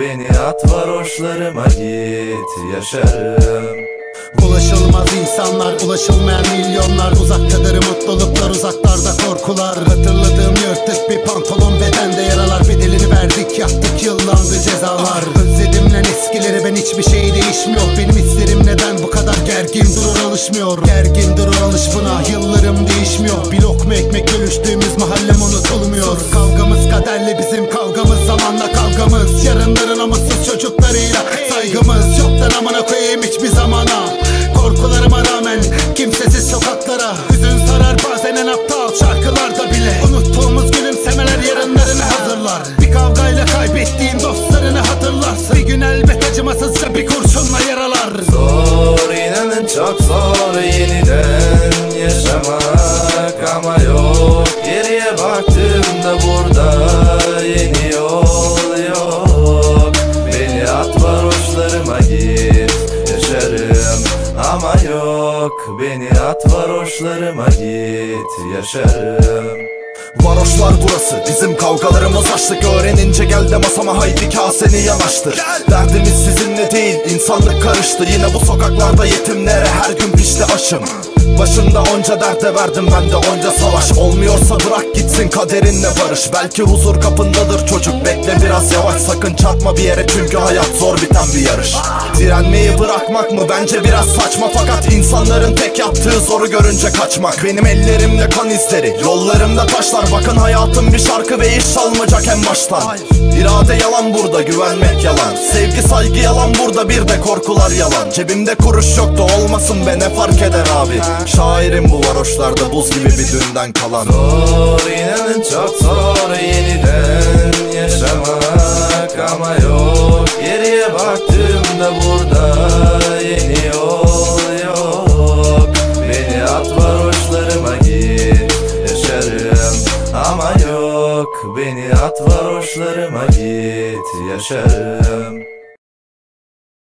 Beni at varoşlarıma git yaşarım. Ulaşılmaz insanlar, ulaşılmayan milyonlar. Uzaktadır mutluluklar, uzaklarda korkular. Hatırladığım yırtık bir pantolon bedende yaralar. Bedelini verdik, yattık yıllandı cezalar. Özledim lan eskileri, ben hiçbir şey değişmiyor. Benim hislerim neden bu kadar gergin? Durur alışmıyor. Gergin durur alış buna, yıllarım zamana. Korkularıma rağmen kimsesiz sokaklara. Hüzün sarar bazen en aptal şarkılarda bile. Unuttuğumuz gülümsemeler yarınlarını hazırlar. Bir kavgayla kaybettiğin dostlarını hatırlarsın. Bir gün elbet acımasızca bir kurşunla yaralar. Zor inanın çok zor yeniden yaşamak. Ama yok geriye baktığımda burada yeni yok. Beni at varoşlarıma git yaşarım. Varoşlar burası bizim kavgalarımız açtık Öğrenince gel de masama haydi kaseni yanaştır. Derdimiz sizinle değil insanlık karıştı. Yine bu sokaklarda yetimlere her gün pişti aşım Başımda onca derde verdim ben de onca savaş. Olmuyorsa bırak gitsin kaderinle barış. Belki huzur kapındadır çocuk bekle biraz yavaş. Sakın çarpma bir yere çünkü hayat zor biten bir yarış. Direnmeyi bırakmak mı? Bence biraz saçma. Fakat insanların tek yaptığı zoru görünce kaçmak. Benim ellerimde kan izleri yollarımda taşlar. Bakın hayatım bir şarkı ve iş çalmayacak en baştan. İrade yalan burada güvenmek yalan. Sevgi saygı yalan burada bir de korkular yalan. Cebimde kuruş yoktu olmasın be ne fark eder abi Şairim bu varoşlarda buz gibi bir dünden kalan. Zor inanın çok zor yeniden yaşamak Ama yok. Geriye baktığımda burada yeni yol yok. Beni at varoşlarıma git yaşarım Ama yok. Beni at varoşlarıma git yaşarım.